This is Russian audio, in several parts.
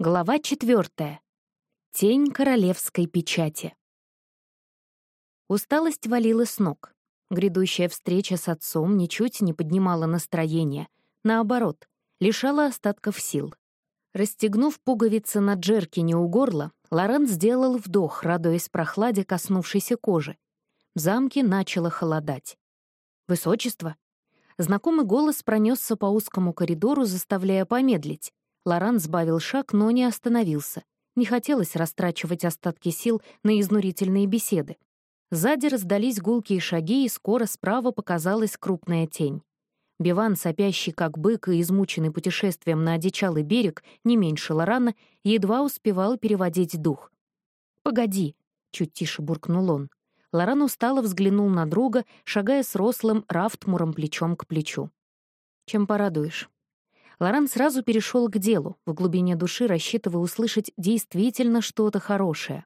Глава четвертая. Тень королевской печати. Усталость валила с ног. Грядущая встреча с отцом ничуть не поднимала настроение. Наоборот, лишала остатков сил. Расстегнув пуговицы на джеркине у горла, Лорен сделал вдох, радуясь прохладе, коснувшейся кожи. В замке начало холодать. «Высочество?» Знакомый голос пронесся по узкому коридору, заставляя помедлить. Лоран сбавил шаг, но не остановился. Не хотелось растрачивать остатки сил на изнурительные беседы. Сзади раздались гулкие шаги, и скоро справа показалась крупная тень. Биван, сопящий как бык и измученный путешествием на одичалый берег, не меньше Лорана, едва успевал переводить дух. «Погоди», — чуть тише буркнул он. Лоран устало взглянул на друга, шагая с рослым Рафтмуром плечом к плечу. «Чем порадуешь?» Лоран сразу перешел к делу, в глубине души рассчитывая услышать действительно что-то хорошее.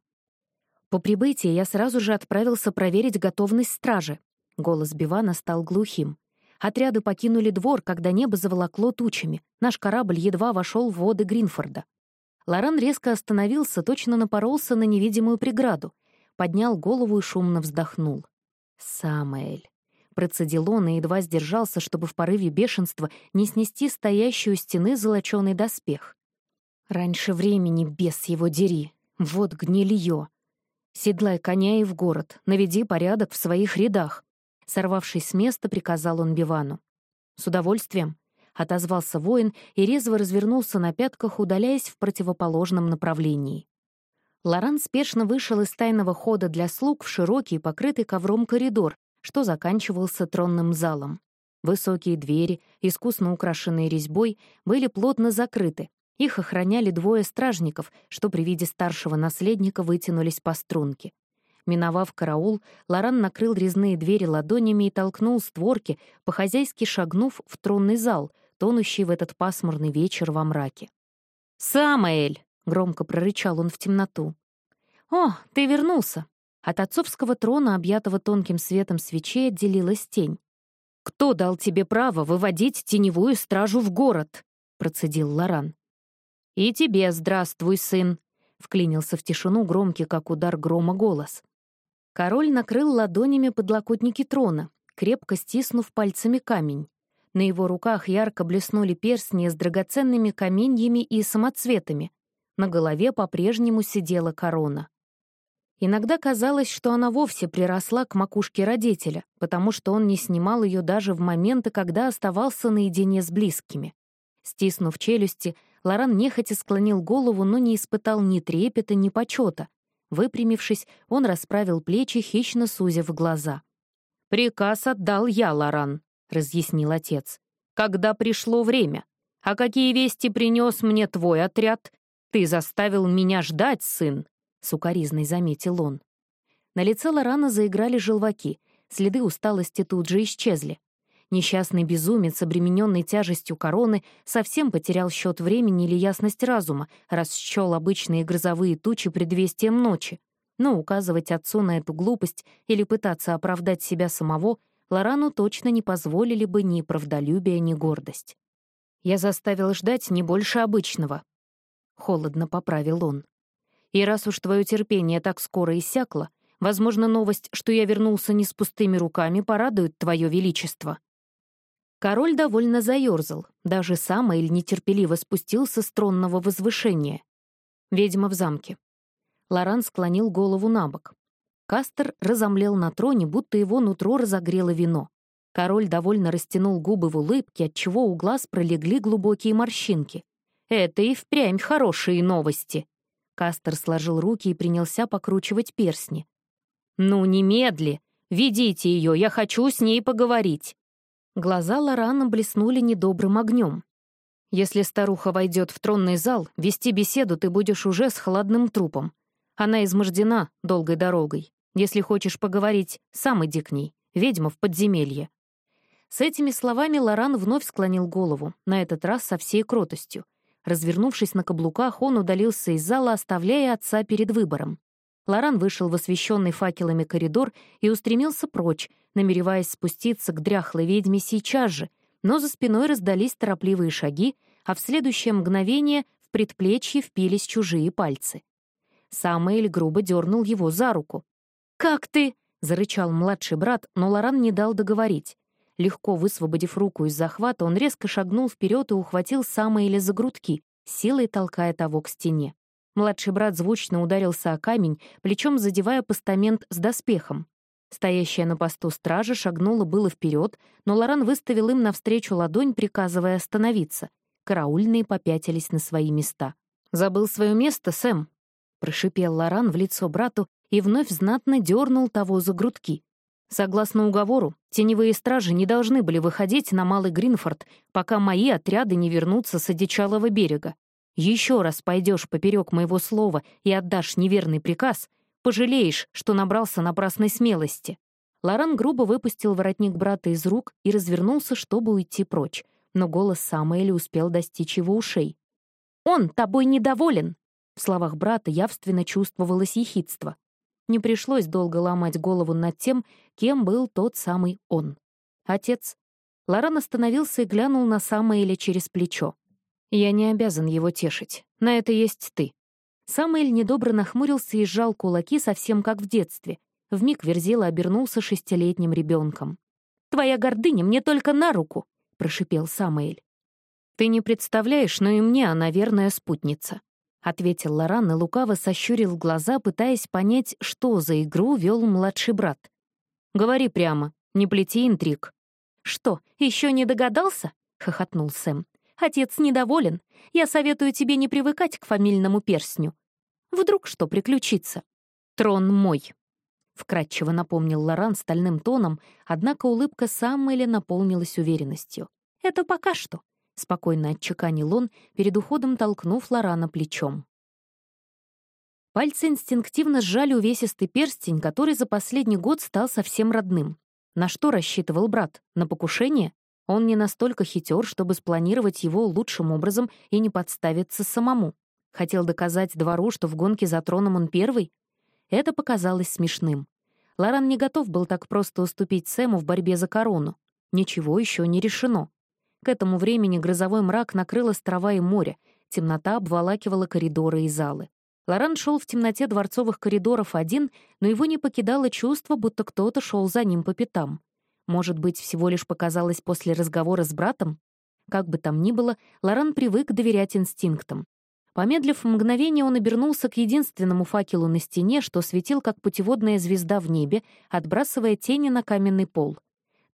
По прибытии я сразу же отправился проверить готовность стражи. Голос Бивана стал глухим. Отряды покинули двор, когда небо заволокло тучами. Наш корабль едва вошел в воды Гринфорда. Лоран резко остановился, точно напоролся на невидимую преграду. Поднял голову и шумно вздохнул. «Самаэль». Процедил он и едва сдержался, чтобы в порыве бешенства не снести стоящую стены золочёный доспех. Раньше времени, без его дери. Вот гнилье. Седлай коня и в город, наведи порядок в своих рядах. Сорвавшись с места, приказал он Бивану. «С удовольствием», — отозвался воин и резво развернулся на пятках, удаляясь в противоположном направлении. Лоран спешно вышел из тайного хода для слуг в широкий, покрытый ковром коридор, что заканчивался тронным залом. Высокие двери, искусно украшенные резьбой, были плотно закрыты. Их охраняли двое стражников, что при виде старшего наследника вытянулись по струнке. Миновав караул, Лоран накрыл резные двери ладонями и толкнул створки, по-хозяйски шагнув в тронный зал, тонущий в этот пасмурный вечер во мраке. «Самаэль!» — громко прорычал он в темноту. «О, ты вернулся!» От отцовского трона, объятого тонким светом свечей, отделилась тень. «Кто дал тебе право выводить теневую стражу в город?» — процедил Лоран. «И тебе здравствуй, сын!» — вклинился в тишину громкий, как удар грома, голос. Король накрыл ладонями подлокотники трона, крепко стиснув пальцами камень. На его руках ярко блеснули перстни с драгоценными каменьями и самоцветами. На голове по-прежнему сидела корона. Иногда казалось, что она вовсе приросла к макушке родителя, потому что он не снимал ее даже в моменты, когда оставался наедине с близкими. Стиснув челюсти, Лоран нехотя склонил голову, но не испытал ни трепета, ни почета. Выпрямившись, он расправил плечи, хищно сузив глаза. «Приказ отдал я, Лоран», — разъяснил отец. «Когда пришло время? А какие вести принес мне твой отряд? Ты заставил меня ждать, сын. — сукоризной заметил он. На лице Лорана заиграли желваки, следы усталости тут же исчезли. Несчастный безумец, обремененный тяжестью короны, совсем потерял счет времени или ясность разума, раз счел обычные грозовые тучи предвестием ночи. Но указывать отцу на эту глупость или пытаться оправдать себя самого Лорану точно не позволили бы ни правдолюбие, ни гордость. «Я заставил ждать не больше обычного», — холодно поправил он. И раз уж твое терпение так скоро иссякло, возможно, новость, что я вернулся не с пустыми руками, порадует твое величество». Король довольно заерзал, даже сам Эль нетерпеливо спустился с тронного возвышения. Ведьма в замке. Лоран склонил голову на бок. Кастер разомлел на троне, будто его нутро разогрело вино. Король довольно растянул губы в улыбке, отчего у глаз пролегли глубокие морщинки. «Это и впрямь хорошие новости», Кастер сложил руки и принялся покручивать перстни. «Ну, немедли! Ведите ее, я хочу с ней поговорить!» Глаза Лорана блеснули недобрым огнем. «Если старуха войдет в тронный зал, вести беседу ты будешь уже с холодным трупом. Она измождена долгой дорогой. Если хочешь поговорить, сам иди к ней. Ведьма в подземелье». С этими словами Лоран вновь склонил голову, на этот раз со всей кротостью. Развернувшись на каблуках, он удалился из зала, оставляя отца перед выбором. Лоран вышел в освещенный факелами коридор и устремился прочь, намереваясь спуститься к дряхлой ведьме сейчас же, но за спиной раздались торопливые шаги, а в следующее мгновение в предплечье впились чужие пальцы. Самоэль грубо дернул его за руку. «Как ты?» — зарычал младший брат, но Лоран не дал договорить. Легко высвободив руку из захвата, он резко шагнул вперед и ухватил Самоэля за грудки, силой толкая того к стене. Младший брат звучно ударился о камень, плечом задевая постамент с доспехом. Стоящая на посту стража шагнула было вперед, но Лоран выставил им навстречу ладонь, приказывая остановиться. Караульные попятились на свои места. «Забыл свое место, Сэм?» — прошипел Лоран в лицо брату и вновь знатно дернул того за грудки. Согласно уговору, теневые стражи не должны были выходить на Малый Гринфорд, пока мои отряды не вернутся с одичалого берега. Еще раз пойдешь поперек моего слова и отдашь неверный приказ, пожалеешь, что набрался напрасной смелости». Лоран грубо выпустил воротник брата из рук и развернулся, чтобы уйти прочь, но голос Самуэля успел достичь его ушей. «Он тобой недоволен!» В словах брата явственно чувствовалось ехидство. Не пришлось долго ломать голову над тем, кем был тот самый он. Отец. Лоран остановился и глянул на Самуэля через плечо. Я не обязан его тешить. На это есть ты». Самуэль недобро нахмурился и сжал кулаки совсем как в детстве. Вмиг Верзила обернулся шестилетним ребенком. «Твоя гордыня мне только на руку!» — прошипел Самуэль. «Ты не представляешь, но и мне она верная спутница», — ответил Лоран и лукаво сощурил глаза, пытаясь понять, что за игру вел младший брат. «Говори прямо, не плети интриг». «Что, еще не догадался?» — хохотнул Сэм. Отец недоволен. Я советую тебе не привыкать к фамильному перстню. Вдруг что приключится? Трон мой. Вкратчиво напомнил Лоран стальным тоном, однако улыбка Саммеля наполнилась уверенностью. «Это пока что», — спокойно отчеканил он, перед уходом толкнув Лорана плечом. Пальцы инстинктивно сжали увесистый перстень, который за последний год стал совсем родным. На что рассчитывал брат? На покушение? Он не настолько хитер, чтобы спланировать его лучшим образом и не подставиться самому. Хотел доказать двору, что в гонке за троном он первый? Это показалось смешным. Лоран не готов был так просто уступить Сэму в борьбе за корону. Ничего еще не решено. К этому времени грозовой мрак накрыл острова и море, темнота обволакивала коридоры и залы. Лоран шел в темноте дворцовых коридоров один, но его не покидало чувство, будто кто-то шел за ним по пятам. Может быть, всего лишь показалось после разговора с братом? Как бы там ни было, Лоран привык доверять инстинктам. Помедлив мгновение, он обернулся к единственному факелу на стене, что светил как путеводная звезда в небе, отбрасывая тени на каменный пол.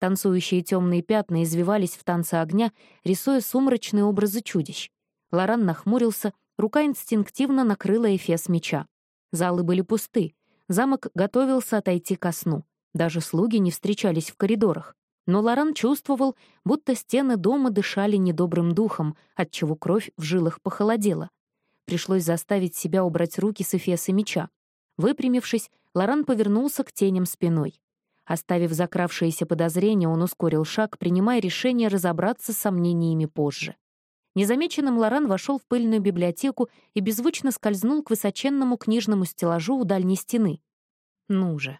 Танцующие темные пятна извивались в танце огня, рисуя сумрачные образы чудищ. Лоран нахмурился, рука инстинктивно накрыла эфес меча. Залы были пусты. Замок готовился отойти ко сну. Даже слуги не встречались в коридорах. Но Лоран чувствовал, будто стены дома дышали недобрым духом, отчего кровь в жилах похолодела. Пришлось заставить себя убрать руки с эфеса меча. Выпрямившись, Лоран повернулся к теням спиной. Оставив закравшиеся подозрения, он ускорил шаг, принимая решение разобраться с сомнениями позже. Незамеченным Лоран вошел в пыльную библиотеку и беззвучно скользнул к высоченному книжному стеллажу у дальней стены. Ну же,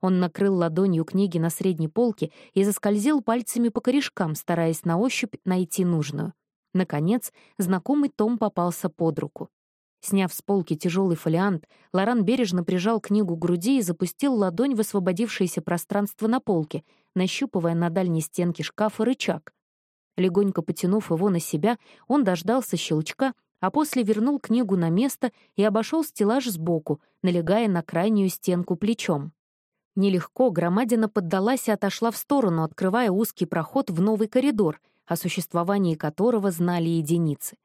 он накрыл ладонью книги на средней полке и заскользил пальцами по корешкам, стараясь на ощупь найти нужную. Наконец, знакомый том попался под руку. Сняв с полки тяжелый фолиант, Лоран бережно прижал книгу к груди и запустил ладонь в освободившееся пространство на полке, нащупывая на дальней стенке шкафа рычаг. Легонько потянув его на себя, он дождался щелчка, а после вернул книгу на место и обошел стеллаж сбоку, налегая на крайнюю стенку плечом. Нелегко громадина поддалась и отошла в сторону, открывая узкий проход в новый коридор, о существовании которого знали единицы.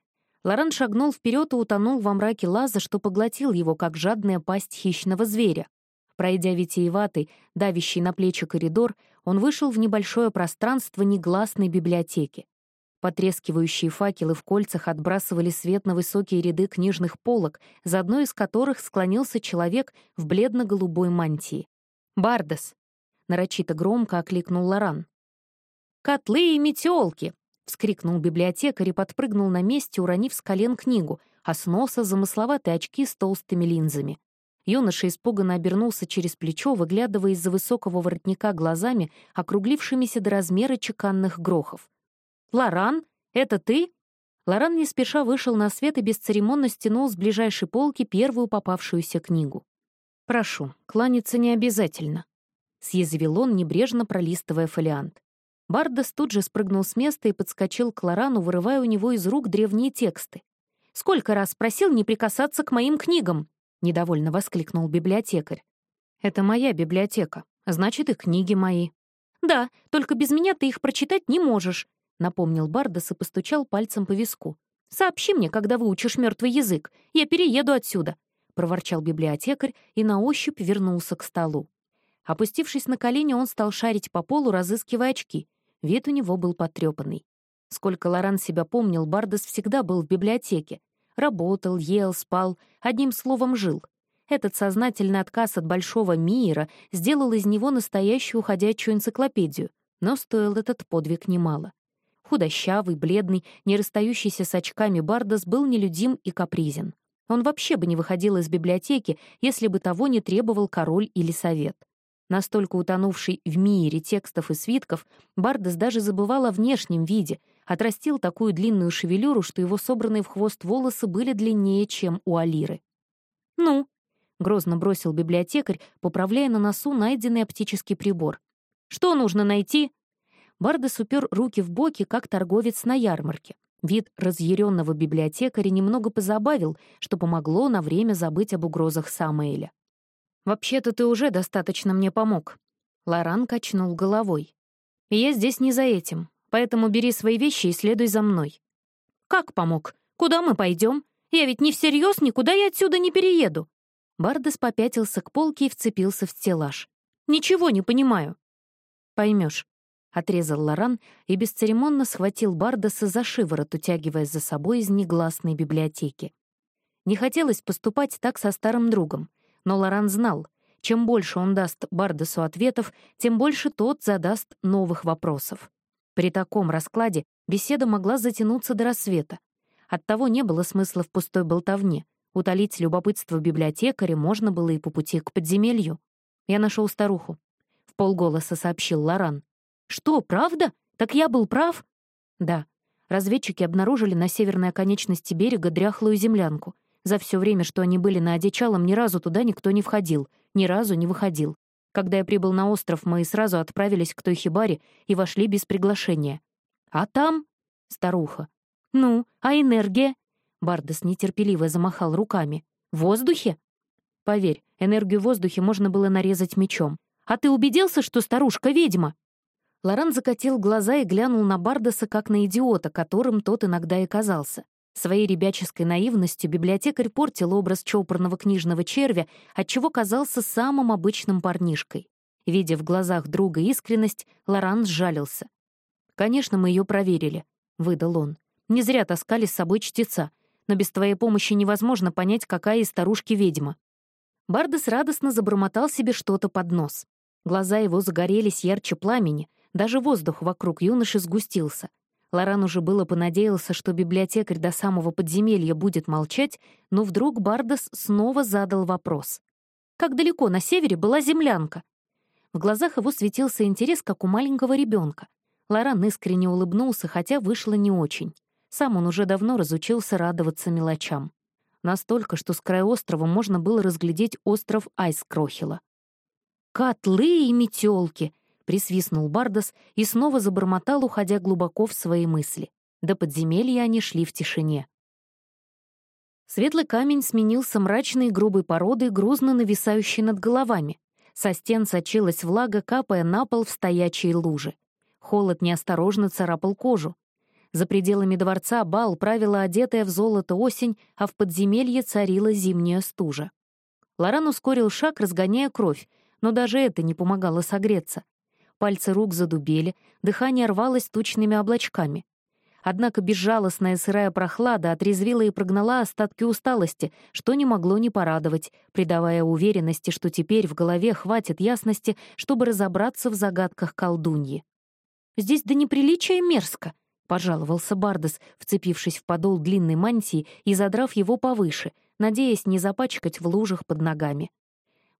Лоран шагнул вперед и утонул во мраке лаза, что поглотил его, как жадная пасть хищного зверя. Пройдя витиеватый, давящий на плечи коридор, он вышел в небольшое пространство негласной библиотеки. Потрескивающие факелы в кольцах отбрасывали свет на высокие ряды книжных полок, за одной из которых склонился человек в бледно-голубой мантии. «Бардес!» — нарочито громко окликнул Лоран. «Котлы и метелки!» — вскрикнул библиотекарь и подпрыгнул на месте, уронив с колен книгу, а с носа замысловатые очки с толстыми линзами. Юноша испуганно обернулся через плечо, выглядывая из-за высокого воротника глазами, округлившимися до размера чеканных грохов. «Лоран, это ты?» Лоран не спеша вышел на свет и бесцеремонно стянул с ближайшей полки первую попавшуюся книгу. «Прошу, кланяться не обязательно», — съязвил он, небрежно пролистывая фолиант. Бардас тут же спрыгнул с места и подскочил к Лорану, вырывая у него из рук древние тексты. «Сколько раз просил не прикасаться к моим книгам!» — недовольно воскликнул библиотекарь. «Это моя библиотека, значит, и книги мои». «Да, только без меня ты их прочитать не можешь», — напомнил Бардас и постучал пальцем по виску. «Сообщи мне, когда выучишь мертвый язык. Я перееду отсюда проворчал библиотекарь и на ощупь вернулся к столу. Опустившись на колени, он стал шарить по полу, разыскивая очки. Вид у него был потрепанный. Сколько Лоран себя помнил, Бардес всегда был в библиотеке. Работал, ел, спал, одним словом, жил. Этот сознательный отказ от большого мира сделал из него настоящую ходячую энциклопедию, но стоил этот подвиг немало. Худощавый, бледный, не расстающийся с очками Бардас был нелюдим и капризен. Он вообще бы не выходил из библиотеки, если бы того не требовал король или совет. Настолько утонувший в мире текстов и свитков, Бардес даже забывал о внешнем виде, отрастил такую длинную шевелюру, что его собранные в хвост волосы были длиннее, чем у Алиры. «Ну?» — грозно бросил библиотекарь, поправляя на носу найденный оптический прибор. «Что нужно найти?» Бардес упер руки в боки, как торговец на ярмарке. Вид разъяренного библиотекаря немного позабавил, что помогло на время забыть об угрозах Самуэля. «Вообще-то ты уже достаточно мне помог». Лоран качнул головой. «Я здесь не за этим, поэтому бери свои вещи и следуй за мной». «Как помог? Куда мы пойдем? Я ведь не всерьез никуда я отсюда не перееду». Бардес попятился к полке и вцепился в стеллаж. «Ничего не понимаю». Поймешь отрезал Лоран и бесцеремонно схватил Бардаса за шиворот, утягивая за собой из негласной библиотеки. Не хотелось поступать так со старым другом, но Лоран знал, чем больше он даст Бардасу ответов, тем больше тот задаст новых вопросов. При таком раскладе беседа могла затянуться до рассвета. Оттого не было смысла в пустой болтовне. Утолить любопытство библиотекаря можно было и по пути к подземелью. «Я нашел старуху», — в полголоса сообщил Лоран. «Что, правда? Так я был прав?» «Да». Разведчики обнаружили на северной оконечности берега дряхлую землянку. За все время, что они были на одичалом, ни разу туда никто не входил, ни разу не выходил. Когда я прибыл на остров, мы сразу отправились к той хибаре и вошли без приглашения. «А там?» — старуха. «Ну, а энергия?» Бардес нетерпеливо замахал руками. «В воздухе?» «Поверь, энергию в воздухе можно было нарезать мечом. А ты убедился, что старушка ведьма?» Лоран закатил глаза и глянул на Бардаса как на идиота, которым тот иногда и казался. Своей ребяческой наивностью библиотекарь портил образ чопорного книжного червя, отчего казался самым обычным парнишкой. Видя в глазах друга искренность, Лоран сжалился. «Конечно, мы ее проверили», — выдал он. «Не зря таскали с собой чтеца, но без твоей помощи невозможно понять, какая из старушки ведьма». Бардас радостно забормотал себе что-то под нос. Глаза его загорелись ярче пламени, даже воздух вокруг юноши сгустился. Лоран уже было понадеялся, что библиотекарь до самого подземелья будет молчать, но вдруг Бардас снова задал вопрос. «Как далеко на севере была землянка?» В глазах его светился интерес, как у маленького ребенка. Лоран искренне улыбнулся, хотя вышло не очень. Сам он уже давно разучился радоваться мелочам. Настолько, что с края острова можно было разглядеть остров Айскрохила. «Котлы и метелки!» Присвистнул Бардас и снова забормотал, уходя глубоко в свои мысли. До подземелья они шли в тишине. Светлый камень сменился мрачной грубой породой, грузно нависающей над головами. Со стен сочилась влага, капая на пол в стоячие лужи. Холод неосторожно царапал кожу. За пределами дворца бал правила одетая в золото осень, а в подземелье царила зимняя стужа. Лоран ускорил шаг, разгоняя кровь, но даже это не помогало согреться. Пальцы рук задубели, дыхание рвалось тучными облачками. Однако безжалостная сырая прохлада отрезвила и прогнала остатки усталости, что не могло не порадовать, придавая уверенности, что теперь в голове хватит ясности, чтобы разобраться в загадках колдуньи. «Здесь до неприличия мерзко», — пожаловался Бардес, вцепившись в подол длинной мантии и задрав его повыше, надеясь не запачкать в лужах под ногами.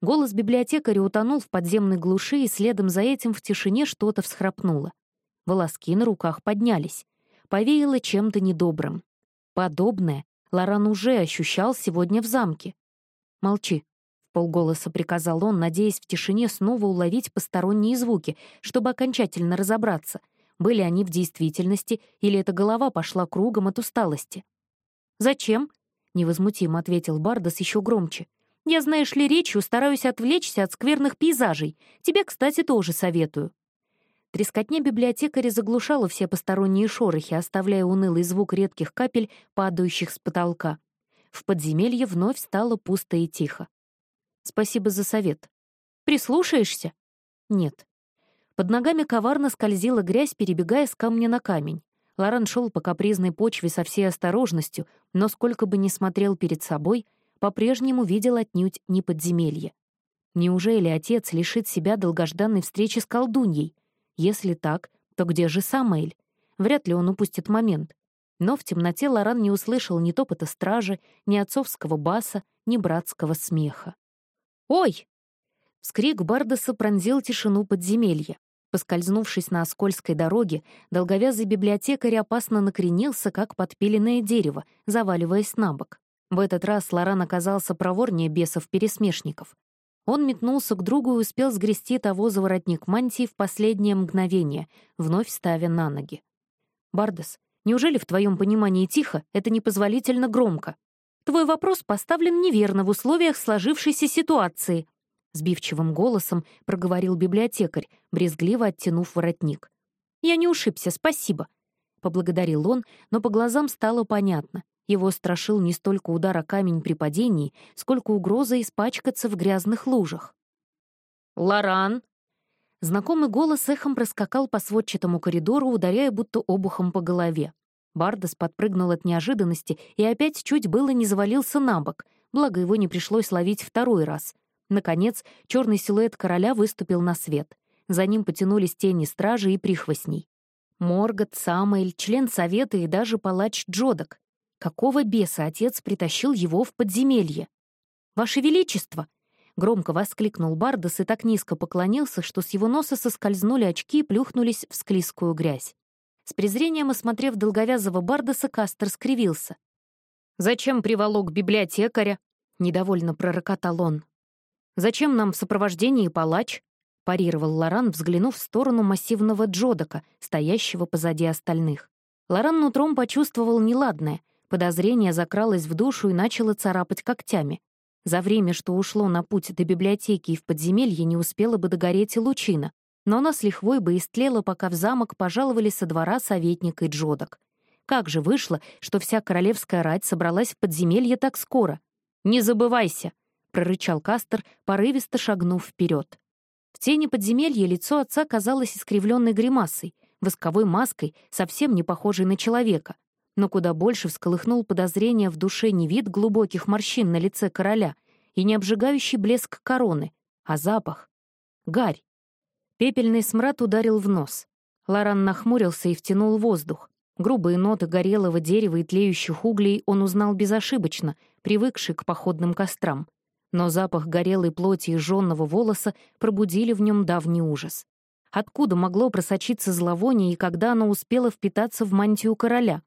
Голос библиотекаря утонул в подземной глуши, и следом за этим в тишине что-то всхрапнуло. Волоски на руках поднялись. Повеяло чем-то недобрым. Подобное Лоран уже ощущал сегодня в замке. «Молчи», — полголоса приказал он, надеясь в тишине снова уловить посторонние звуки, чтобы окончательно разобраться, были они в действительности или эта голова пошла кругом от усталости. «Зачем?» — невозмутимо ответил Бардас еще громче. «Я, знаешь ли, речью стараюсь отвлечься от скверных пейзажей. Тебе, кстати, тоже советую». Трескотня библиотекаря заглушала все посторонние шорохи, оставляя унылый звук редких капель, падающих с потолка. В подземелье вновь стало пусто и тихо. «Спасибо за совет. Прислушаешься?» «Нет». Под ногами коварно скользила грязь, перебегая с камня на камень. Лоран шел по капризной почве со всей осторожностью, но сколько бы ни смотрел перед собой, по-прежнему видел отнюдь не подземелье. Неужели отец лишит себя долгожданной встречи с колдуньей? Если так, то где же Самоэль? Вряд ли он упустит момент. Но в темноте Лоран не услышал ни топота стражи, ни отцовского баса, ни братского смеха. «Ой!» Вскрик Бардеса пронзил тишину подземелья. Поскользнувшись на скользкой дороге, долговязый библиотекарь опасно накренился, как подпиленное дерево, заваливаясь на бок. В этот раз Лоран оказался проворнее бесов-пересмешников. Он метнулся к другу и успел сгрести того за воротник мантии в последнее мгновение, вновь ставя на ноги. «Бардес, неужели в твоем понимании тихо — это непозволительно громко? Твой вопрос поставлен неверно в условиях сложившейся ситуации», сбивчивым голосом проговорил библиотекарь, брезгливо оттянув воротник. «Я не ушибся, спасибо», — поблагодарил он, но по глазам стало понятно. Его страшил не столько удар о камень при падении, сколько угроза испачкаться в грязных лужах. «Лоран!» Знакомый голос эхом проскакал по сводчатому коридору, ударяя будто обухом по голове. Бардас подпрыгнул от неожиданности и опять чуть было не завалился на бок, благо его не пришлось ловить второй раз. Наконец, черный силуэт короля выступил на свет. За ним потянулись тени стражи и прихвостней. Моргот, Самоэль, член совета и даже палач Джодок. Какого беса отец притащил его в подземелье? «Ваше Величество!» — громко воскликнул Бардас и так низко поклонился, что с его носа соскользнули очки и плюхнулись в склизкую грязь. С презрением осмотрев долговязого Бардаса, Кастер скривился. «Зачем приволок библиотекаря?» — недовольно пророкотал он. «Зачем нам в сопровождении палач?» — парировал Лоран, взглянув в сторону массивного Джодака, стоящего позади остальных. Лоран нутром почувствовал неладное — Подозрение закралось в душу и начало царапать когтями. За время, что ушло на путь до библиотеки и в подземелье, не успела бы догореть и лучина, но она с лихвой бы истлела, пока в замок пожаловали со двора советник и Джодок. Как же вышло, что вся королевская рать собралась в подземелье так скоро? «Не забывайся!» — прорычал Кастер, порывисто шагнув вперед. В тени подземелья лицо отца казалось искривленной гримасой, восковой маской, совсем не похожей на человека но куда больше всколыхнул подозрение в душе не вид глубоких морщин на лице короля и не обжигающий блеск короны, а запах. Гарь. Пепельный смрад ударил в нос. Лоран нахмурился и втянул воздух. Грубые ноты горелого дерева и тлеющих углей он узнал безошибочно, привыкший к походным кострам. Но запах горелой плоти и жженного волоса пробудили в нем давний ужас. Откуда могло просочиться зловоние и когда оно успело впитаться в мантию короля?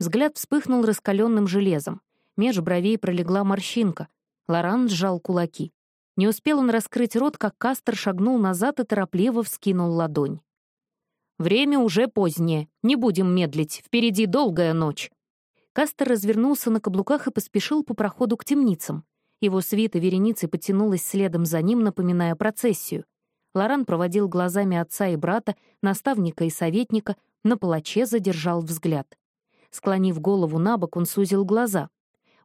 Взгляд вспыхнул раскаленным железом. Меж бровей пролегла морщинка. Лоран сжал кулаки. Не успел он раскрыть рот, как Кастер шагнул назад и торопливо вскинул ладонь. «Время уже позднее. Не будем медлить. Впереди долгая ночь». Кастер развернулся на каблуках и поспешил по проходу к темницам. Его свита вереницей потянулась следом за ним, напоминая процессию. Лоран проводил глазами отца и брата, наставника и советника, на палаче задержал взгляд. Склонив голову на бок, он сузил глаза.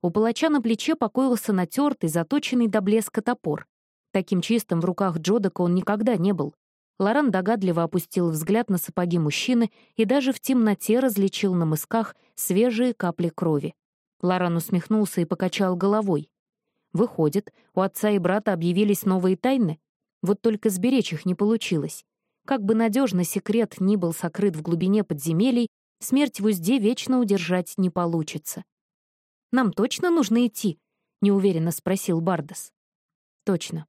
У палача на плече покоился натертый, заточенный до блеска топор. Таким чистым в руках Джодака он никогда не был. Лоран догадливо опустил взгляд на сапоги мужчины и даже в темноте различил на мысках свежие капли крови. Лоран усмехнулся и покачал головой. Выходит, у отца и брата объявились новые тайны? Вот только сберечь их не получилось. Как бы надежно секрет ни был сокрыт в глубине подземелий, Смерть в узде вечно удержать не получится. «Нам точно нужно идти?» — неуверенно спросил Бардас. «Точно».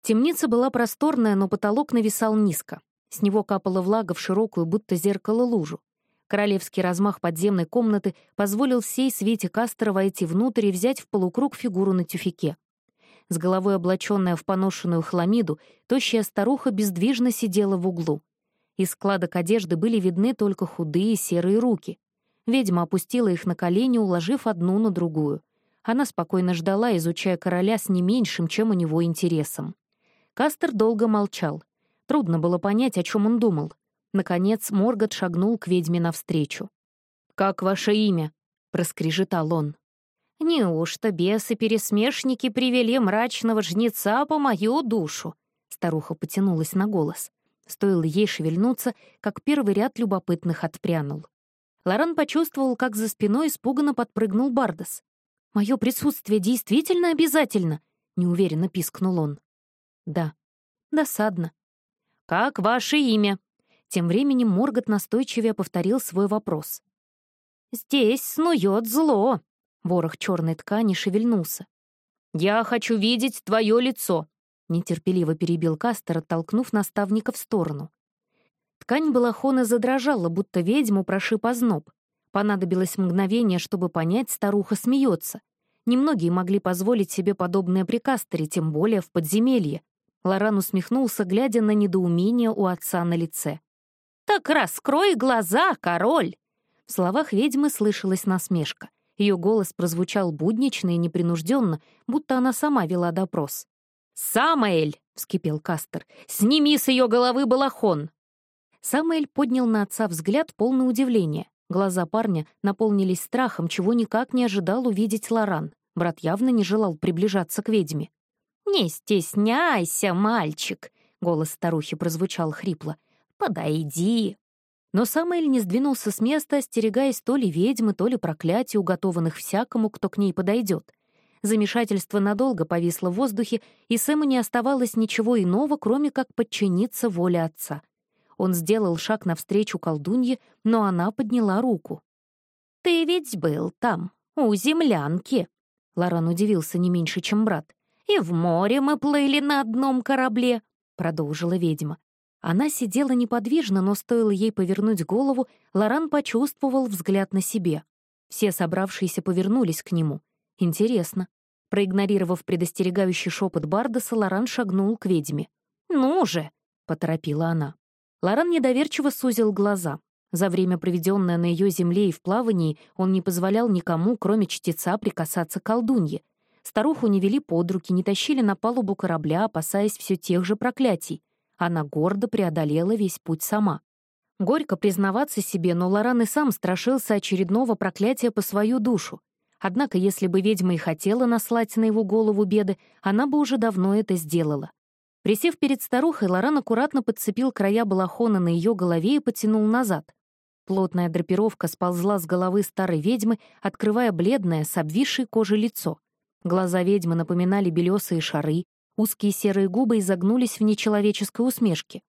Темница была просторная, но потолок нависал низко. С него капала влага в широкую, будто зеркало, лужу. Королевский размах подземной комнаты позволил всей свете Кастера войти внутрь и взять в полукруг фигуру на тюфике. С головой облаченная в поношенную хламиду, тощая старуха бездвижно сидела в углу. Из складок одежды были видны только худые серые руки. Ведьма опустила их на колени, уложив одну на другую. Она спокойно ждала, изучая короля с не меньшим, чем у него интересом. Кастер долго молчал. Трудно было понять, о чем он думал. Наконец Моргот шагнул к ведьме навстречу. «Как ваше имя?» — проскрежетал он. «Неужто бесы-пересмешники привели мрачного жнеца по мою душу?» Старуха потянулась на голос. Стоило ей шевельнуться, как первый ряд любопытных отпрянул. Лоран почувствовал, как за спиной испуганно подпрыгнул Бардас. «Мое присутствие действительно обязательно?» — неуверенно пискнул он. «Да». «Досадно». «Как ваше имя?» Тем временем Моргот настойчивее повторил свой вопрос. «Здесь снует зло!» Ворох черной ткани шевельнулся. «Я хочу видеть твое лицо!» Нетерпеливо перебил Кастер, оттолкнув наставника в сторону. Ткань балахона задрожала, будто ведьму прошиб озноб. Понадобилось мгновение, чтобы понять, старуха смеется. Немногие могли позволить себе подобное при Кастере, тем более в подземелье. Лоран усмехнулся, глядя на недоумение у отца на лице. «Так раскрой глаза, король!» В словах ведьмы слышалась насмешка. Ее голос прозвучал буднично и непринужденно, будто она сама вела допрос. «Самаэль!» — вскипел Кастер. «Сними с ее головы балахон!» Самаэль поднял на отца взгляд, полный удивления. Глаза парня наполнились страхом, чего никак не ожидал увидеть Лоран. Брат явно не желал приближаться к ведьме. «Не стесняйся, мальчик!» — голос старухи прозвучал хрипло. «Подойди!» Но Самуэль не сдвинулся с места, остерегаясь то ли ведьмы, то ли проклятий, уготованных всякому, кто к ней подойдет. Замешательство надолго повисло в воздухе, и Сэму не оставалось ничего иного, кроме как подчиниться воле отца. Он сделал шаг навстречу колдунье, но она подняла руку. «Ты ведь был там, у землянки!» Лоран удивился не меньше, чем брат. «И в море мы плыли на одном корабле», — продолжила ведьма. Она сидела неподвижно, но стоило ей повернуть голову, Лоран почувствовал взгляд на себе. Все собравшиеся повернулись к нему. Интересно. Проигнорировав предостерегающий шепот Бардаса, Лоран шагнул к ведьме. «Ну же!» — поторопила она. Лоран недоверчиво сузил глаза. За время, проведенное на ее земле и в плавании, он не позволял никому, кроме чтеца, прикасаться к колдунье. Старуху не вели под руки, не тащили на палубу корабля, опасаясь все тех же проклятий. Она гордо преодолела весь путь сама. Горько признаваться себе, но Лоран и сам страшился очередного проклятия по свою душу. Однако, если бы ведьма и хотела наслать на его голову беды, она бы уже давно это сделала. Присев перед старухой, Лоран аккуратно подцепил края балахона на ее голове и потянул назад. Плотная драпировка сползла с головы старой ведьмы, открывая бледное, с обвисшей кожей лицо. Глаза ведьмы напоминали белесые шары, Узкие серые губы изогнулись в нечеловеческой усмешке.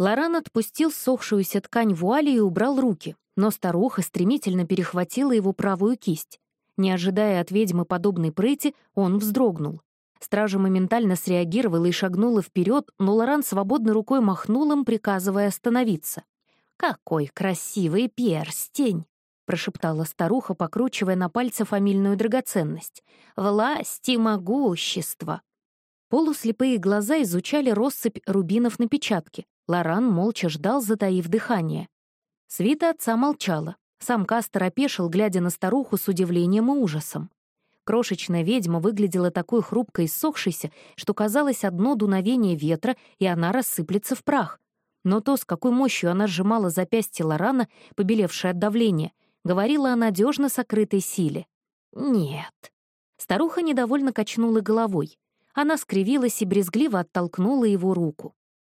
Лоран отпустил сохшуюся ткань вуали и убрал руки, но старуха стремительно перехватила его правую кисть. Не ожидая от ведьмы подобной прыти, он вздрогнул. Стража моментально среагировала и шагнула вперед, но Лоран свободной рукой махнул им, приказывая остановиться. «Какой красивый перстень!» — прошептала старуха, покручивая на пальце фамильную драгоценность. «Власть и могущество!» Полуслепые глаза изучали россыпь рубинов на печатке. Лоран молча ждал, затаив дыхание. Свита отца молчала. Сам Кастер опешил, глядя на старуху с удивлением и ужасом. Крошечная ведьма выглядела такой хрупкой и ссохшейся, что казалось одно дуновение ветра, и она рассыплется в прах. Но то, с какой мощью она сжимала запястье Лорана, побелевшее от давления, говорило о надежно сокрытой силе. «Нет». Старуха недовольно качнула головой. Она скривилась и брезгливо оттолкнула его руку.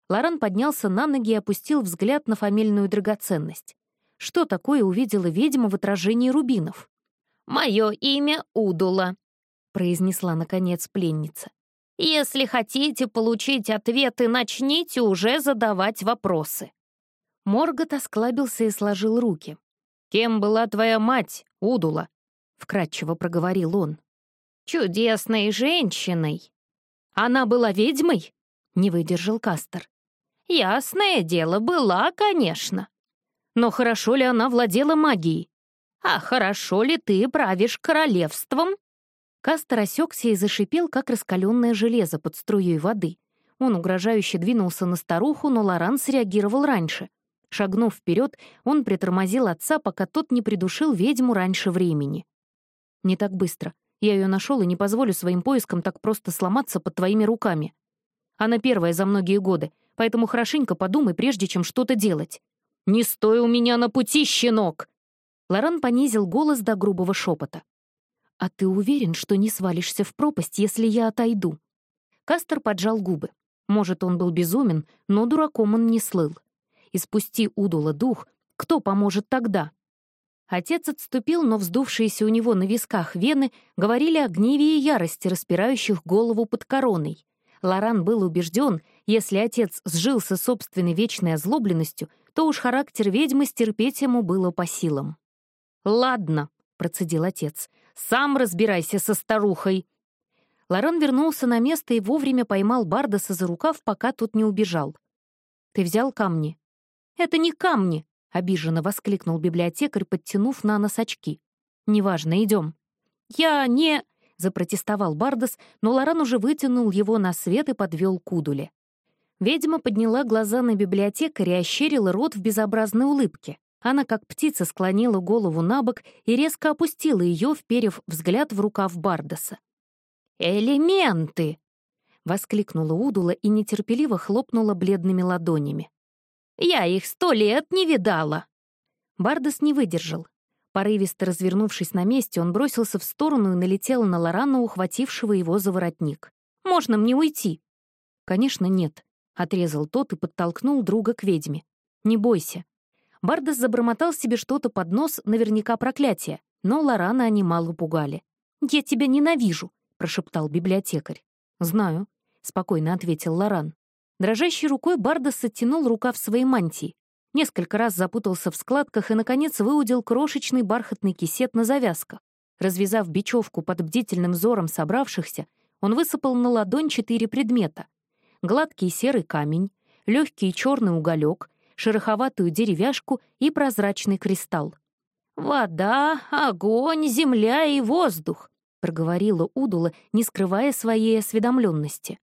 Лоран поднялся на ноги и опустил взгляд на фамильную драгоценность. Что такое увидела ведьма в отражении рубинов? «Мое имя Удула», — произнесла, наконец, пленница. «Если хотите получить ответы, начните уже задавать вопросы». Моргот осклабился и сложил руки. «Кем была твоя мать, Удула?» — вкратчиво проговорил он. «Чудесной женщиной», она была ведьмой?» — не выдержал Кастер. «Ясное дело, была, конечно». Но хорошо ли она владела магией? А хорошо ли ты правишь королевством? Кастер осекся и зашипел, как раскаленное железо под струей воды. Он угрожающе двинулся на старуху, но Лоран среагировал раньше. Шагнув вперед, он притормозил отца, пока тот не придушил ведьму раньше времени. «Не так быстро. Я ее нашел и не позволю своим поискам так просто сломаться под твоими руками. Она первая за многие годы, поэтому хорошенько подумай, прежде чем что-то делать. «Не стой у меня на пути, щенок!» Лоран понизил голос до грубого шепота. «А ты уверен, что не свалишься в пропасть, если я отойду?» Кастер поджал губы. Может, он был безумен, но дураком он не слыл. И спусти удула дух, кто поможет тогда? Отец отступил, но вздувшиеся у него на висках вены говорили о гневе и ярости, распирающих голову под короной. Лоран был убежден, если отец сжился собственной вечной озлобленностью, то уж характер ведьмы стерпеть ему было по силам. «Ладно», — процедил отец, — «сам разбирайся со старухой». Лоран вернулся на место и вовремя поймал Бардаса за рукав, пока тот не убежал. «Ты взял камни?» «Это не камни!» — обиженно воскликнул библиотекарь, подтянув на нос очки. «Неважно, идем». «Я не...» — запротестовал Бардас, но Лоран уже вытянул его на свет и подвел к удуле. Ведьма подняла глаза на библиотекаря и ощерила рот в безобразной улыбке. Она, как птица, склонила голову на бок и резко опустила ее, вперев взгляд в рукав Бардаса. «Элементы!» — воскликнула Удула и нетерпеливо хлопнула бледными ладонями. «Я их сто лет не видала!» Бардас не выдержал. Порывисто развернувшись на месте, он бросился в сторону и налетел на Лорана, ухватившего его за воротник. «Можно мне уйти?» «Конечно, нет», — отрезал тот и подтолкнул друга к ведьме. «Не бойся». Бардас забормотал себе что-то под нос, наверняка проклятие, но Лорана они мало пугали. «Я тебя ненавижу», — прошептал библиотекарь. «Знаю», — спокойно ответил Лоран. Дрожащей рукой Бардас оттянул рукав своей мантии. Несколько раз запутался в складках и, наконец, выудил крошечный бархатный кисет на завязках. Развязав бечевку под бдительным взором собравшихся, он высыпал на ладонь четыре предмета. Гладкий серый камень, легкий черный уголек, шероховатую деревяшку и прозрачный кристалл. «Вода, огонь, земля и воздух», — проговорила Удула, не скрывая своей осведомленности.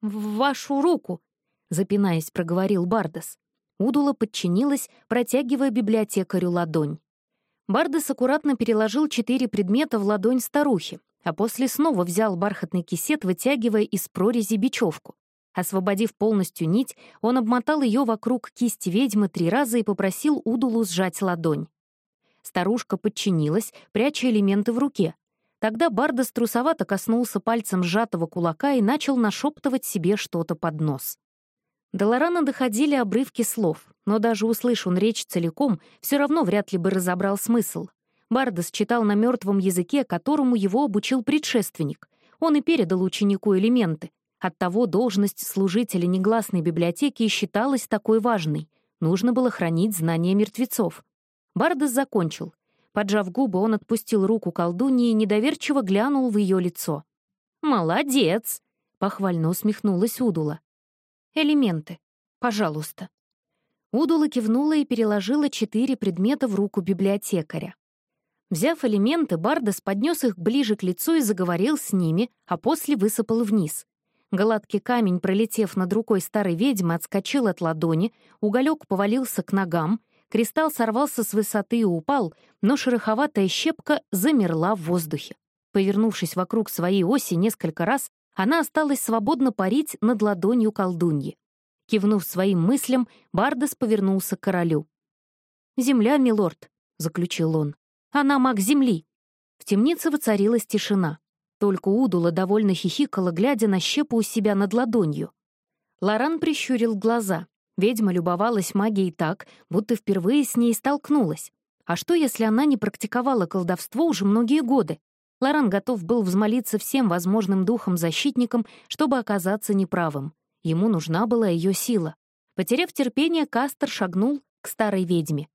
«В вашу руку», — запинаясь, проговорил Бардас. Удула подчинилась, протягивая библиотекарю ладонь. Бардес аккуратно переложил четыре предмета в ладонь старухи, а после снова взял бархатный кисет, вытягивая из прорези бечевку. Освободив полностью нить, он обмотал ее вокруг кисти ведьмы три раза и попросил Удулу сжать ладонь. Старушка подчинилась, пряча элементы в руке. Тогда Бардес трусовато коснулся пальцем сжатого кулака и начал нашептывать себе что-то под нос. До Лорана доходили обрывки слов, но даже услышав он речь целиком, все равно вряд ли бы разобрал смысл. Бардас читал на мертвом языке, которому его обучил предшественник. Он и передал ученику элементы. Оттого должность служителя негласной библиотеки считалась такой важной. Нужно было хранить знания мертвецов. Бардас закончил. Поджав губы, он отпустил руку колдуньи и недоверчиво глянул в ее лицо. «Молодец!» — похвально усмехнулась Удула. «Элементы. Пожалуйста». Удула кивнула и переложила четыре предмета в руку библиотекаря. Взяв элементы, Бардас поднес их ближе к лицу и заговорил с ними, а после высыпал вниз. Гладкий камень, пролетев над рукой старой ведьмы, отскочил от ладони, уголек повалился к ногам, кристалл сорвался с высоты и упал, но шероховатая щепка замерла в воздухе. Повернувшись вокруг своей оси несколько раз, она осталась свободно парить над ладонью колдуньи. Кивнув своим мыслям, Бардас повернулся к королю. «Земля, милорд», — заключил он. «Она маг земли». В темнице воцарилась тишина. Только Удула довольно хихикала, глядя на щепу у себя над ладонью. Лоран прищурил глаза. Ведьма любовалась магией так, будто впервые с ней столкнулась. А что, если она не практиковала колдовство уже многие годы? Лоран готов был взмолиться всем возможным духом-защитникам, чтобы оказаться неправым. Ему нужна была ее сила. Потеряв терпение, Кастер шагнул к старой ведьме.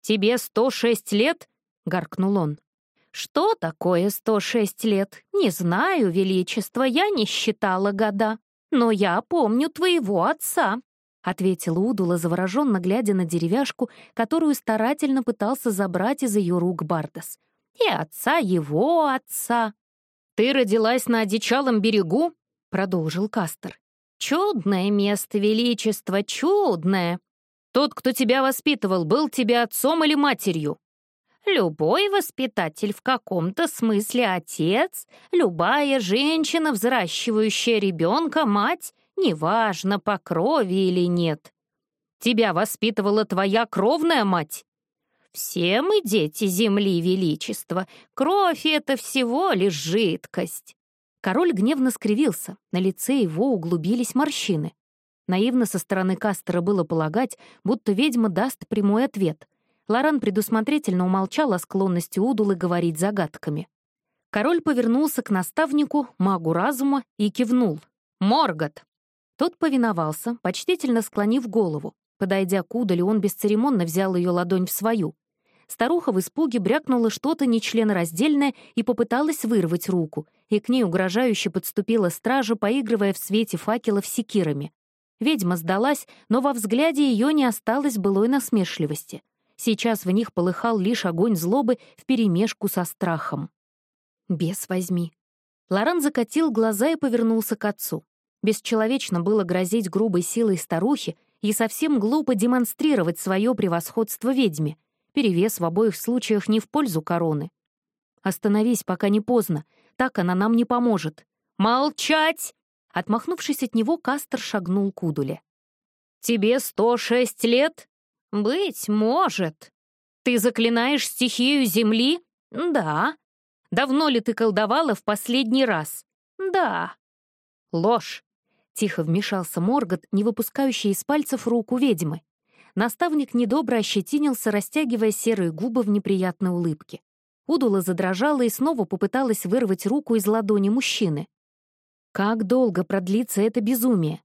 «Тебе сто шесть лет?» — гаркнул он. «Что такое сто шесть лет? Не знаю, Величество, я не считала года. Но я помню твоего отца. ответила Удула, завороженно глядя на деревяшку, которую старательно пытался забрать из ее рук Бардас. «И отца его отца». «Ты родилась на одичалом берегу?» — продолжил Кастер. «Чудное место, величество, чудное. Тот, кто тебя воспитывал, был тебе отцом или матерью?» Любой воспитатель в каком-то смысле отец, любая женщина, взращивающая ребенка, мать, неважно, по крови или нет. Тебя воспитывала твоя кровная мать? Все мы дети земли величества. Кровь — это всего лишь жидкость. Король гневно скривился, на лице его углубились морщины. Наивно со стороны Кастера было полагать, будто ведьма даст прямой ответ — Лоран предусмотрительно умолчал о склонности Удулы говорить загадками. Король повернулся к наставнику, магу разума, и кивнул. «Моргот!» Тот повиновался, почтительно склонив голову. Подойдя к Удале, он бесцеремонно взял ее ладонь в свою. Старуха в испуге брякнула что-то нечленораздельное и попыталась вырвать руку, и к ней угрожающе подступила стража, поигрывая в свете факелов секирами. Ведьма сдалась, но во взгляде ее не осталось былой насмешливости. Сейчас в них полыхал лишь огонь злобы вперемешку со страхом. «Бес возьми». Лоран закатил глаза и повернулся к отцу. Бесчеловечно было грозить грубой силой старухи и совсем глупо демонстрировать свое превосходство ведьме. Перевес в обоих случаях не в пользу короны. «Остановись, пока не поздно. Так она нам не поможет». «Молчать!» Отмахнувшись от него, Кастер шагнул к Удуле. «Тебе сто шесть лет?» «Быть может. Ты заклинаешь стихию земли?» «Да». «Давно ли ты колдовала в последний раз?» «Да». «Ложь», — тихо вмешался Моргот, не выпускающий из пальцев руку ведьмы. Наставник недобро ощетинился, растягивая серые губы в неприятной улыбке. Удула задрожала и снова попыталась вырвать руку из ладони мужчины. Как долго продлится это безумие?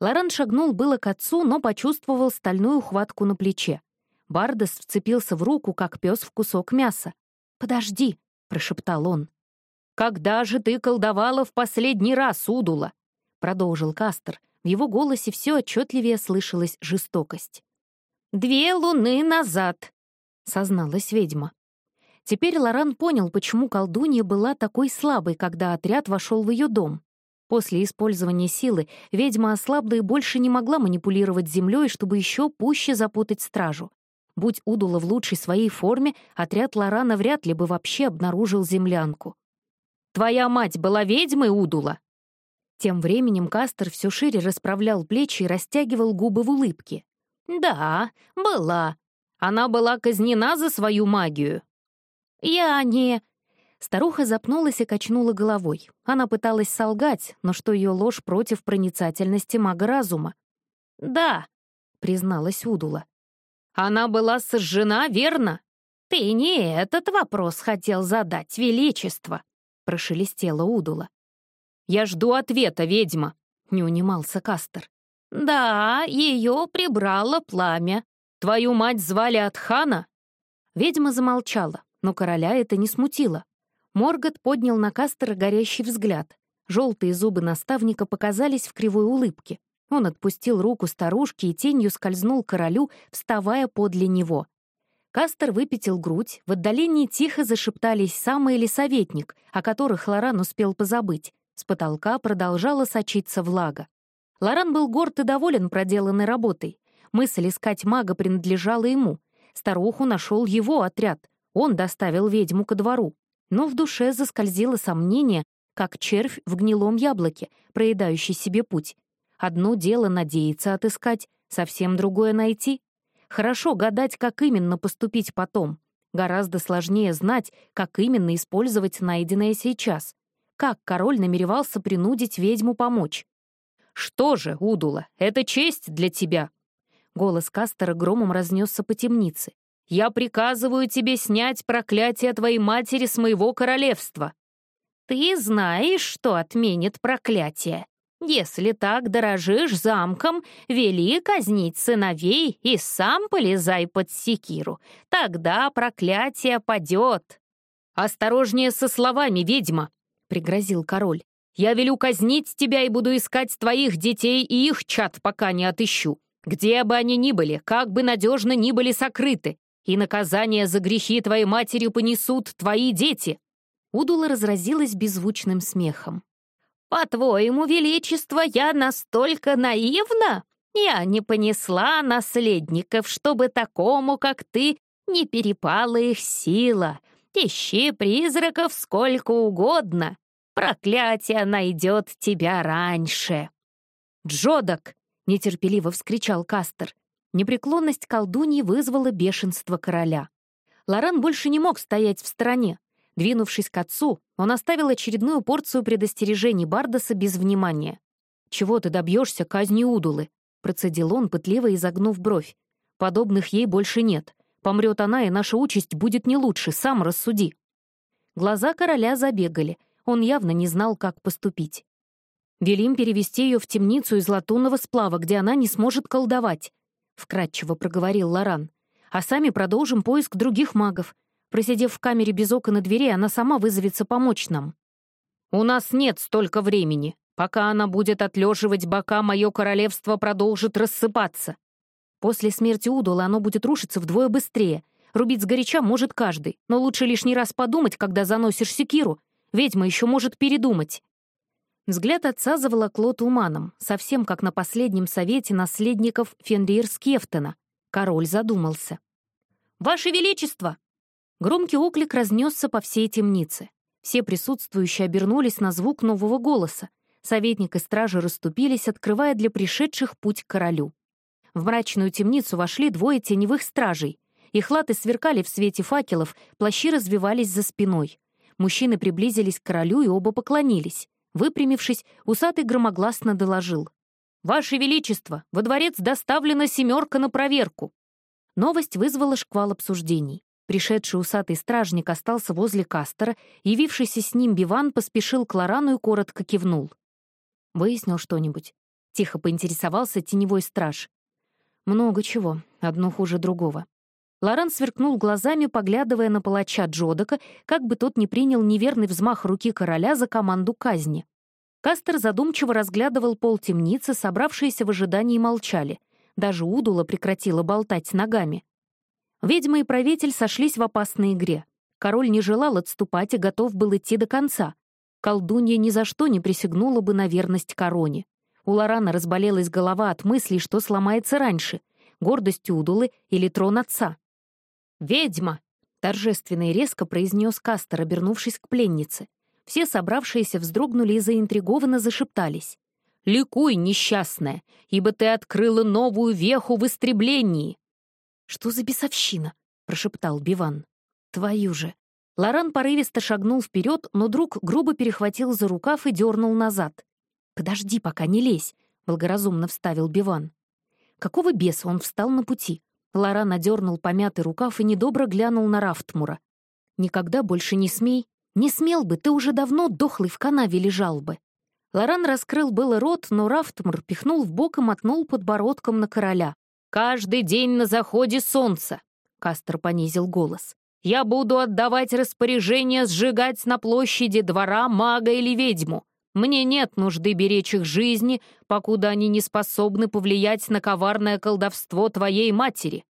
Лоран шагнул было к отцу, но почувствовал стальную хватку на плече. Бардес вцепился в руку, как пес в кусок мяса. «Подожди», — прошептал он. «Когда же ты колдовала в последний раз, Удула?» — продолжил Кастер. В его голосе все отчетливее слышалась жестокость. «Две луны назад», — созналась ведьма. Теперь Лоран понял, почему колдунья была такой слабой, когда отряд вошел в ее дом. После использования силы ведьма ослабла и больше не могла манипулировать землей, чтобы еще пуще запутать стражу. Будь Удула в лучшей своей форме, отряд Лорана вряд ли бы вообще обнаружил землянку. «Твоя мать была ведьмой, Удула?» Тем временем Кастер все шире расправлял плечи и растягивал губы в улыбке. «Да, была. Она была казнена за свою магию». «Я не...» Старуха запнулась и качнула головой. Она пыталась солгать, но что ее ложь против проницательности мага разума? «Да», — призналась Удула. «Она была сожжена, верно?» «Ты не этот вопрос хотел задать, Величество», — прошелестела Удула. «Я жду ответа, ведьма», — не унимался Кастер. «Да, ее прибрало пламя. Твою мать звали Атхана?» Ведьма замолчала, но короля это не смутило. Моргот поднял на Кастера горящий взгляд. Желтые зубы наставника показались в кривой улыбке. Он отпустил руку старушки и тенью скользнул королю, вставая подле него. Кастер выпятил грудь, в отдалении тихо зашептались самый или советник, о которых Лоран успел позабыть. С потолка продолжала сочиться влага. Лоран был горд и доволен проделанной работой. Мысль искать мага принадлежала ему. Старуху нашел его отряд. Он доставил ведьму ко двору но в душе заскользило сомнение, как червь в гнилом яблоке, проедающий себе путь. Одно дело надеяться отыскать, совсем другое найти. Хорошо гадать, как именно поступить потом. Гораздо сложнее знать, как именно использовать найденное сейчас. Как король намеревался принудить ведьму помочь. «Что же, Удула, это честь для тебя!» Голос Кастера громом разнесся по темнице. Я приказываю тебе снять проклятие твоей матери с моего королевства. Ты знаешь, что отменит проклятие. Если так дорожишь замком, вели казнить сыновей и сам полезай под секиру. Тогда проклятие падет. «Осторожнее со словами, ведьма!» — пригрозил король. «Я велю казнить тебя и буду искать твоих детей и их чад, пока не отыщу. где бы они ни были, как бы надежно ни были сокрыты, и наказание за грехи твоей матерью понесут твои дети!» Удула разразилась беззвучным смехом. «По-твоему, Величество, я настолько наивна? Я не понесла наследников, чтобы такому, как ты, не перепала их сила. Ищи призраков сколько угодно. Проклятие найдет тебя раньше». «Джодок!» — нетерпеливо вскричал Кастер. Непреклонность колдуньи вызвала бешенство короля. Лоран больше не мог стоять в стороне. Двинувшись к отцу, он оставил очередную порцию предостережений Бардаса без внимания. «Чего ты добьешься казни Удулы?» — процедил он, пытливо изогнув бровь. «Подобных ей больше нет. Помрет она, и наша участь будет не лучше, сам рассуди». Глаза короля забегали, он явно не знал, как поступить. «Велим перевести ее в темницу из латунного сплава, где она не сможет колдовать вкратчиво проговорил Лоран. «А сами продолжим поиск других магов. Просидев в камере без окон и дверей, она сама вызовется помочь нам». «У нас нет столько времени. Пока она будет отлеживать бока, мое королевство продолжит рассыпаться. После смерти Удола оно будет рушиться вдвое быстрее. Рубить сгоряча может каждый, но лучше лишний раз подумать, когда заносишь секиру. Ведьма еще может передумать». Взгляд отца заволокло туманом, совсем как на последнем совете наследников Фенрир Скефтона. Король задумался. «Ваше Величество!» Громкий оклик разнесся по всей темнице. Все присутствующие обернулись на звук нового голоса. Советник и стражи расступились, открывая для пришедших путь к королю. В мрачную темницу вошли двое теневых стражей. Их латы сверкали в свете факелов, плащи развивались за спиной. Мужчины приблизились к королю и оба поклонились. Выпрямившись, усатый громогласно доложил. «Ваше Величество, во дворец доставлена семерка на проверку!» Новость вызвала шквал обсуждений. Пришедший усатый стражник остался возле Кастера, явившийся с ним Биван поспешил к Лорану и коротко кивнул. «Выяснил что-нибудь?» — тихо поинтересовался теневой страж. «Много чего, одно хуже другого». Лоран сверкнул глазами, поглядывая на палача Джодака, как бы тот не принял неверный взмах руки короля за команду казни. Кастер задумчиво разглядывал пол темницы, собравшиеся в ожидании молчали. Даже Удула прекратила болтать ногами. Ведьма и правитель сошлись в опасной игре. Король не желал отступать и готов был идти до конца. Колдунья ни за что не присягнула бы на верность короне. У Лорана разболелась голова от мыслей, что сломается раньше — гордость Удулы или трон отца. «Ведьма!» — торжественно и резко произнес Кастер, обернувшись к пленнице. Все собравшиеся вздрогнули и заинтригованно зашептались. «Ликуй, несчастная, ибо ты открыла новую веху в истреблении!» «Что за бесовщина?» — прошептал Биван. «Твою же!» Лоран порывисто шагнул вперед, но друг грубо перехватил за рукав и дернул назад. «Подожди, пока не лезь», — благоразумно вставил Биван. Какого беса он встал на пути? Лара надернул помятый рукав и недобро глянул на Рафтмура. «Никогда больше не смей. Не смел бы, ты уже давно дохлый в канаве лежал бы». Лоран раскрыл было рот, но Рафтмур пихнул в бок и мотнул подбородком на короля. «Каждый день на заходе солнца!» — Кастер понизил голос. «Я буду отдавать распоряжение сжигать на площади двора мага или ведьму. Мне нет нужды беречь их жизни, покуда они не способны повлиять на коварное колдовство твоей матери.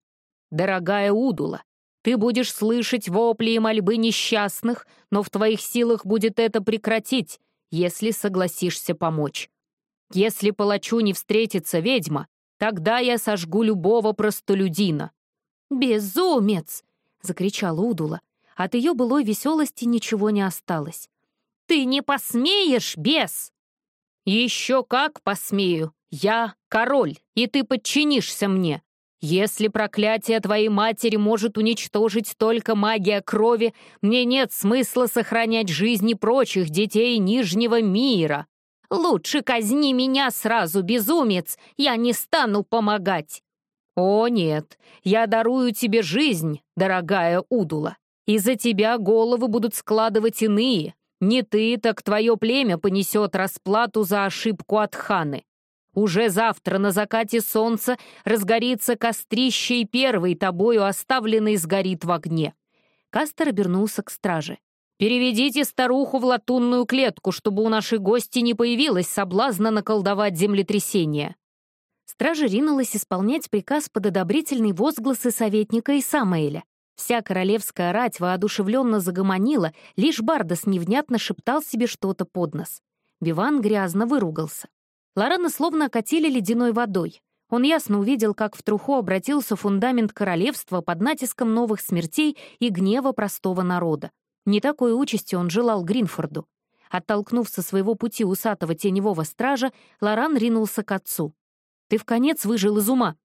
Дорогая Удула, ты будешь слышать вопли и мольбы несчастных, но в твоих силах будет это прекратить, если согласишься помочь. Если палачу не встретится ведьма, тогда я сожгу любого простолюдина». «Безумец!» — закричала Удула. От ее былой веселости ничего не осталось. «Ты не посмеешь, бес!» «Еще как посмею! Я король, и ты подчинишься мне. Если проклятие твоей матери может уничтожить только магия крови, мне нет смысла сохранять жизни прочих детей Нижнего мира. Лучше казни меня сразу, безумец, я не стану помогать». «О, нет, я дарую тебе жизнь, дорогая Удула. Из-за тебя головы будут складывать иные, не ты, так твое племя понесет расплату за ошибку от ханы. Уже завтра на закате солнца разгорится кострище, и первый тобою оставленный сгорит в огне». Кастер обернулся к страже. «Переведите старуху в латунную клетку, чтобы у нашей гости не появилось соблазна наколдовать землетрясение». Стража ринулась исполнять приказ под одобрительные возгласы советника и. Вся королевская рать воодушевленно загомонила, лишь Бардас невнятно шептал себе что-то под нос. Биван грязно выругался. Лорана словно окатили ледяной водой. Он ясно увидел, как в труху обратился фундамент королевства под натиском новых смертей и гнева простого народа. Не такой участи он желал Гринфорду. Оттолкнув со своего пути усатого теневого стража, Лоран ринулся к отцу. «Ты в конец выжил из ума!»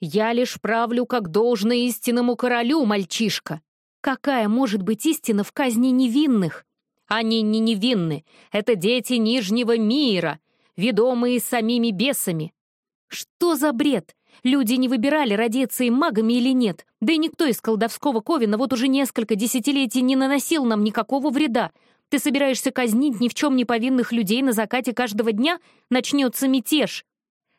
«Я лишь правлю, как должно истинному королю, мальчишка!» «Какая может быть истина в казни невинных?» «Они не невинны. Это дети Нижнего мира, ведомые самими бесами. Что за бред? Люди не выбирали, родиться им магами или нет. Да и никто из колдовского Ковина вот уже несколько десятилетий не наносил нам никакого вреда. Ты собираешься казнить ни в чем не повинных людей на закате каждого дня? Начнется мятеж.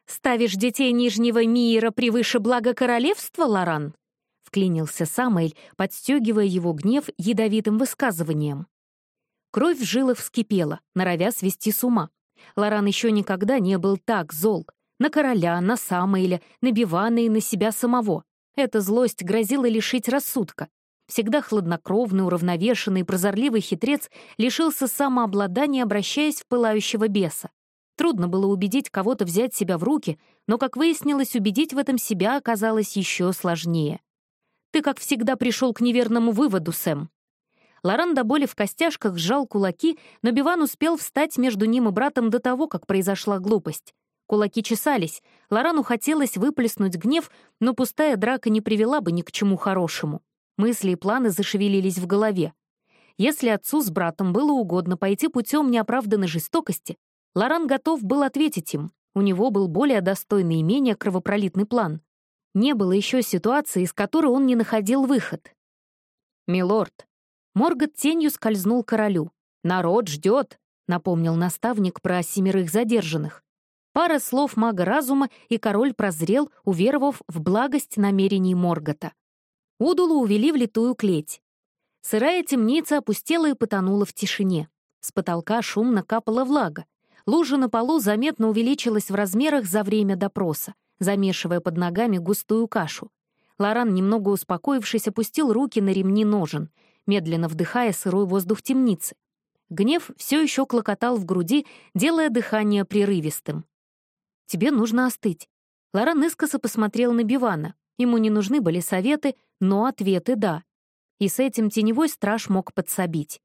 Ставишь детей Нижнего мира превыше блага королевства, Лоран? Вклинился Самойль, подстегивая его гнев ядовитым высказыванием. Кровь в жилах вскипела, норовя свести с ума. Лоран еще никогда не был так зол. На короля, на Самоэля, на Бивана и на себя самого. Эта злость грозила лишить рассудка. Всегда хладнокровный, уравновешенный, прозорливый хитрец лишился самообладания, обращаясь в пылающего беса. Трудно было убедить кого-то взять себя в руки, но, как выяснилось, убедить в этом себя оказалось еще сложнее. «Ты, как всегда, пришел к неверному выводу, Сэм». Лоран до боли в костяшках сжал кулаки, но Биван успел встать между ним и братом до того, как произошла глупость. Кулаки чесались. Лорану хотелось выплеснуть гнев, но пустая драка не привела бы ни к чему хорошему. Мысли и планы зашевелились в голове. Если отцу с братом было угодно пойти путем неоправданной жестокости, Лоран готов был ответить им. У него был более достойный и менее кровопролитный план. Не было еще ситуации, из которой он не находил выход. «Милорд». Моргот тенью скользнул королю. «Народ ждет», — напомнил наставник про семерых задержанных. Пара слов мага разума, и король прозрел, уверовав в благость намерений Моргота. Удулу увели в литую клеть. Сырая темница опустела и потонула в тишине. С потолка шумно капала влага. Лужа на полу заметно увеличилась в размерах за время допроса, замешивая под ногами густую кашу. Лоран, немного успокоившись, опустил руки на ремни ножен, медленно вдыхая сырой воздух темницы. Гнев все еще клокотал в груди, делая дыхание прерывистым. Тебе нужно остыть». Лоран искоса посмотрел на Бивана. Ему не нужны были советы, но ответы — да. И с этим теневой страж мог подсобить.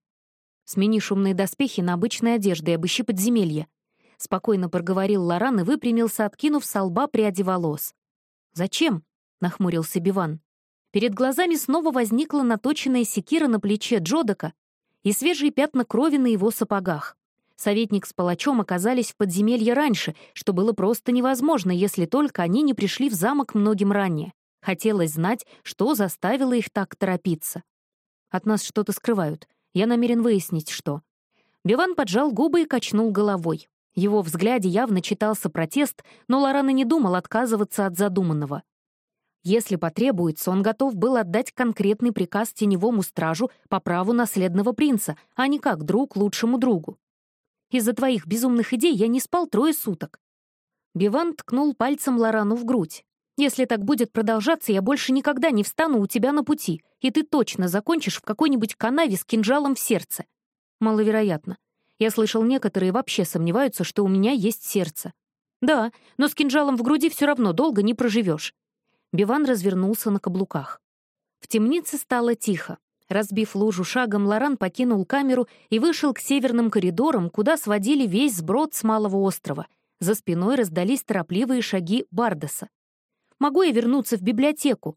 «Смени шумные доспехи на обычные одежды и обыщи подземелье», — спокойно проговорил Лоран и выпрямился, откинув со лба пряди волос. «Зачем?» — нахмурился Биван. Перед глазами снова возникла наточенная секира на плече Джодака и свежие пятна крови на его сапогах. Советник с палачом оказались в подземелье раньше, что было просто невозможно, если только они не пришли в замок многим ранее. Хотелось знать, что заставило их так торопиться. От нас что-то скрывают. Я намерен выяснить, что. Биван поджал губы и качнул головой. Его взгляде явно читался протест, но Лорана не думал отказываться от задуманного. Если потребуется, он готов был отдать конкретный приказ теневому стражу по праву наследного принца, а не как друг лучшему другу. Из-за твоих безумных идей я не спал трое суток». Биван ткнул пальцем Лорану в грудь. «Если так будет продолжаться, я больше никогда не встану у тебя на пути, и ты точно закончишь в какой-нибудь канаве с кинжалом в сердце». Маловероятно. Я слышал, некоторые вообще сомневаются, что у меня есть сердце. Да, но с кинжалом в груди все равно долго не проживешь. Биван развернулся на каблуках. В темнице стало тихо. Разбив лужу шагом, Лоран покинул камеру и вышел к северным коридорам, куда сводили весь сброд с Малого острова. За спиной раздались торопливые шаги Бардеса. «Могу я вернуться в библиотеку?»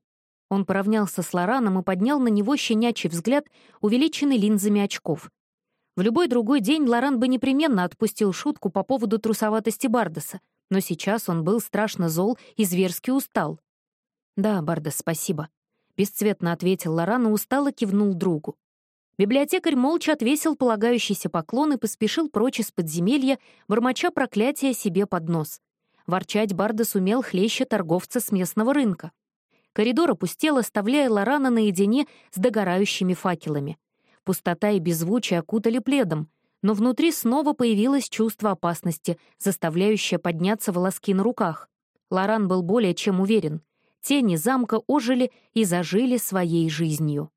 Он поравнялся с Лораном и поднял на него щенячий взгляд, увеличенный линзами очков. В любой другой день Лоран бы непременно отпустил шутку по поводу трусоватости Бардеса, но сейчас он был страшно зол и зверски устал. «Да, Бардес, спасибо», Бесцветно ответил Лоран и устало кивнул другу. Библиотекарь молча отвесил полагающийся поклон и поспешил прочь из подземелья, бормоча проклятия себе под нос. Ворчать Барда сумел хлеще торговца с местного рынка. Коридор опустел, оставляя Лорана наедине с догорающими факелами. Пустота и беззвучие окутали пледом, но внутри снова появилось чувство опасности, заставляющее подняться волоски на руках. Лоран был более чем уверен. Тени замка ожили и зажили своей жизнью.